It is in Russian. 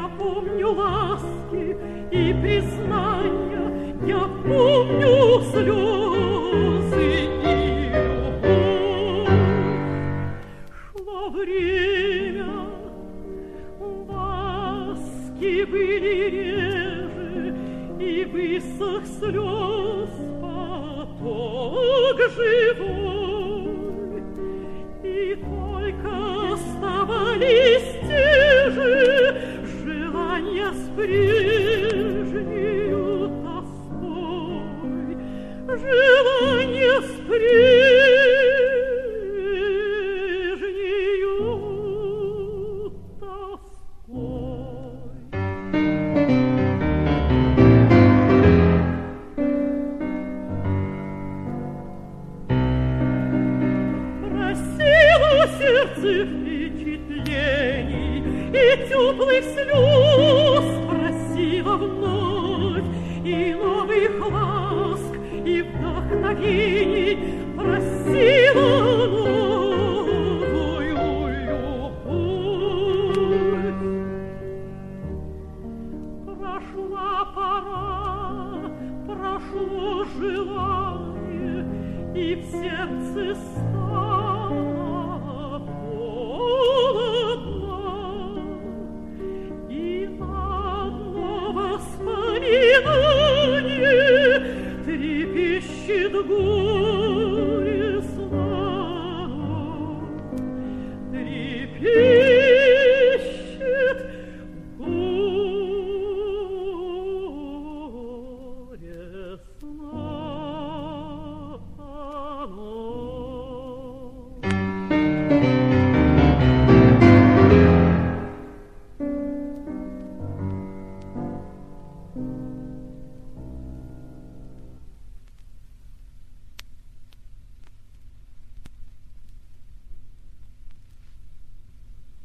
Я помню ласки и признания, Я помню слезы и любовь. Шло время, ласки были реже, И высох слез поток живой. Сердце впечатлений и теплых слез, Просило вновь и новых ласк, и вдохновений, Просило новую любовь. Прошла пора, прошло желание, и в сердце трепещет город.